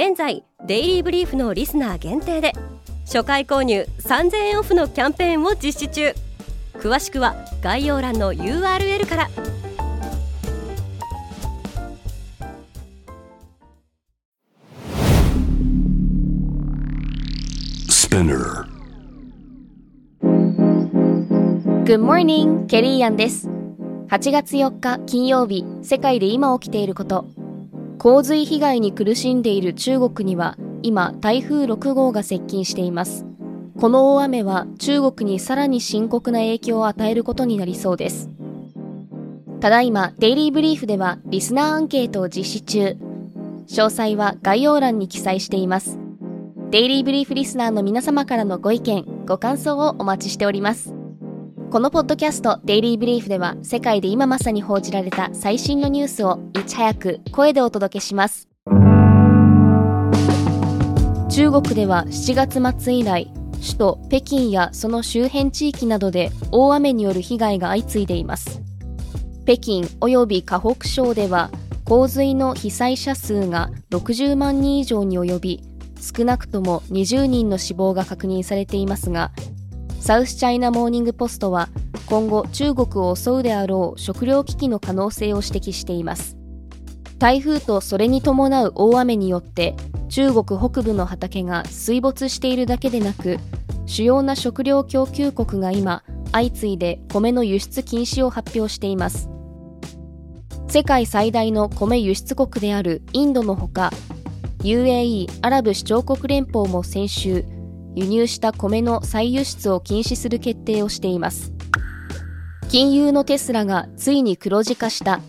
現在デイリーブリーフのリスナー限定で初回購入3000円オフのキャンペーンを実施中。詳しくは概要欄の URL からス p ナー Good morning, ケリーアンです。8月4日金曜日世界で今起きていること洪水被害に苦しんでいる中国には今台風6号が接近しています。この大雨は中国にさらに深刻な影響を与えることになりそうです。ただいまデイリーブリーフではリスナーアンケートを実施中。詳細は概要欄に記載しています。デイリーブリーフリスナーの皆様からのご意見ご感想をお待ちしております。このポッドキャストデイリーブリーフでは世界で今まさに報じられた最新のニュースをいち早く声でお届けします。中国では7月末以来、首都北京やその周辺地域などで大雨による被害が相次いでいます。北京及び河北省では洪水の被災者数が60万人以上に及び、少なくとも20人の死亡が確認されていますが、サウスチャイナモーニングポストは今後中国を襲うであろう食糧危機の可能性を指摘しています。台風とそれに伴う大雨によって中国北部の畑が水没しているだけでなく主要な食料供給国が今相次いで米の輸出禁止を発表しています。世界最大の米輸出国であるインドのほか UAE= アラブ首長国連邦も先週輸入した米の再輸出を禁止する決定をしています。金融のテスラがついに黒字化した。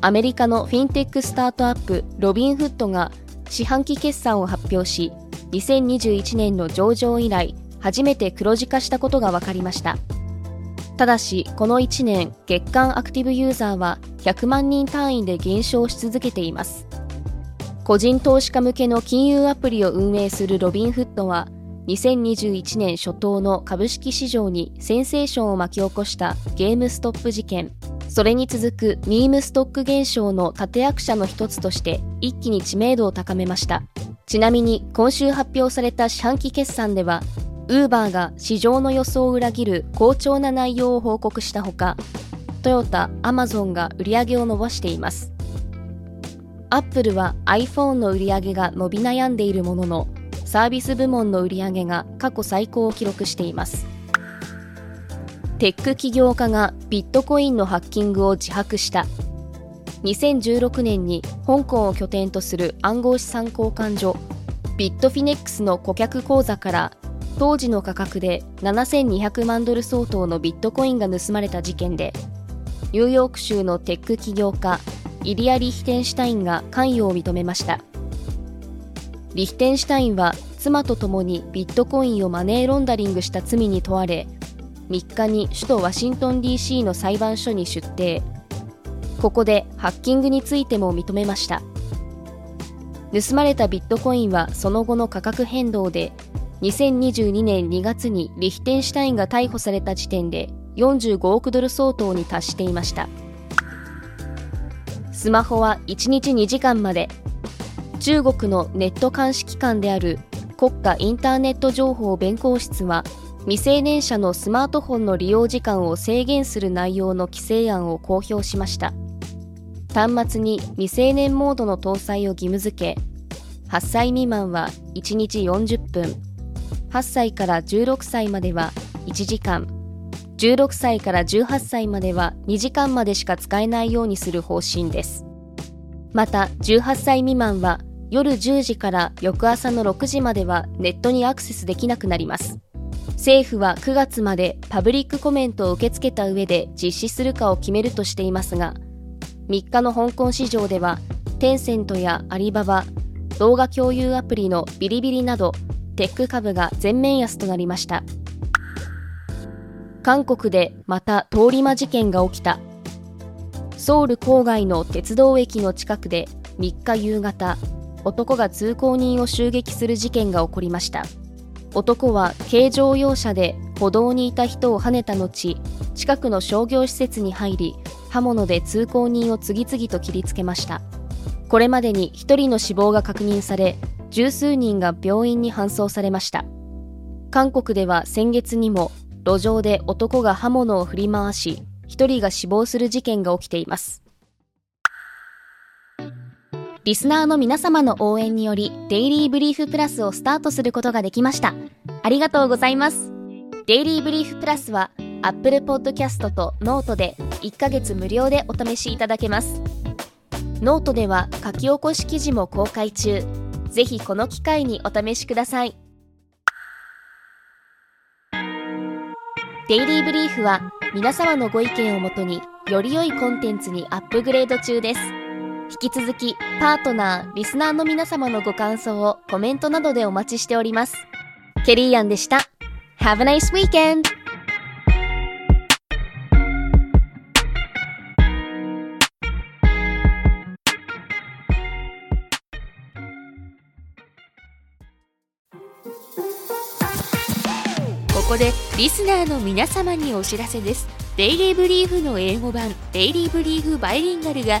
アメリカのフィンテックスタートアップロビンフッドが四半期決算を発表し2021年の上場以来初めて黒字化したことが分かりました。ただしこの1年月間アクティブユーザーは100万人単位で減少し続けています。個人投資家向けの金融アプリを運営するロビンフッドは2021年初頭の株式市場にセンセーションを巻き起こしたゲームストップ事件。それに続くミームストック現象の立役者の一つとして一気に知名度を高めました。ちなみに今週発表された四半期決算ではウーバーが市場の予想を裏切る好調な内容を報告したほかトヨタ、アマゾンが売り上げを伸ばしています。アップルは iPhone の売り上げが伸び悩んでいるもののサービス部門の売り上げが過去最高を記録しています。テック起業家がビットコインのハッキングを自白した。2016年に香港を拠点とする暗号資産交換所ビットフィネックスの顧客口座から当時の価格で7200万ドル相当のビットコインが盗まれた事件でニューヨーク州のテック起業家イリア・リヒテンシュタインが関与を認めました。リヒテンシュタインは妻と共にビットコインをマネーロンダリングした罪に問われ3日に首都ワシントン DC の裁判所に出廷。ここでハッキングについても認めました。盗まれたビットコインはその後の価格変動で2022年2月にリヒテンシュタインが逮捕された時点で45億ドル相当に達していました。スマホは1日2時間まで。中国のネット監視機関である国家インターネット情報弁公室は未成年者のスマートフォンの利用時間を制限する内容の規制案を公表しました。端末に未成年モードの搭載を義務付け8歳未満は1日40分8歳から16歳までは1時間16歳から18歳までは2時間までしか使えないようにする方針です。また18歳未満は夜10時から翌朝の6時まではネットにアクセスできなくなります。政府は9月までパブリックコメントを受け付けた上で実施するかを決めるとしていますが3日の香港市場ではテンセントやアリババ動画共有アプリのビリビリなどテック株が全面安となりました。韓国でまた通り魔事件が起きた。ソウル郊外の鉄道駅の近くで3日夕方男が通行人を襲撃する事件が起こりました。男は軽乗用車で歩道にいた人をはねた後近くの商業施設に入り刃物で通行人を次々と切りつけました。これまでに1人の死亡が確認され十数人が病院に搬送されました。韓国では先月にも路上で男が刃物を振り回し1人が死亡する事件が起きています。リスナーの皆様の応援によりデイリーブリーフプラスをスタートすることができました。ありがとうございます。デイリーブリーフプラスは Apple Podcast とノートで1ヶ月無料でお試しいただけます。ノートでは書き起こし記事も公開中。ぜひこの機会にお試しください。デイリーブリーフは皆様のご意見をもとにより良いコンテンツにアップグレード中です。引き続きパートナー、リスナーの皆様のご感想をコメントなどでお待ちしております。ケリーアンでした。Have a nice weekend! ここでリスナーの皆様にお知らせです。デイリーブリーフの英語版デイリーブリーフバイリンガルが